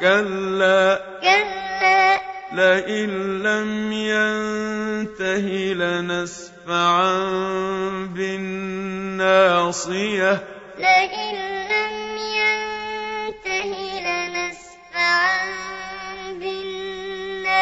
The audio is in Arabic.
كَلَّا كلا ۖ لَئِن لَّمْ يَنتَهِ لَنَسْفَعًا بِالنَّاصِيَةِ ۖ. لَئِن لَّمْ يَنتَهِ لَنَسْفَعًا بِالنَّاصِيَةِ.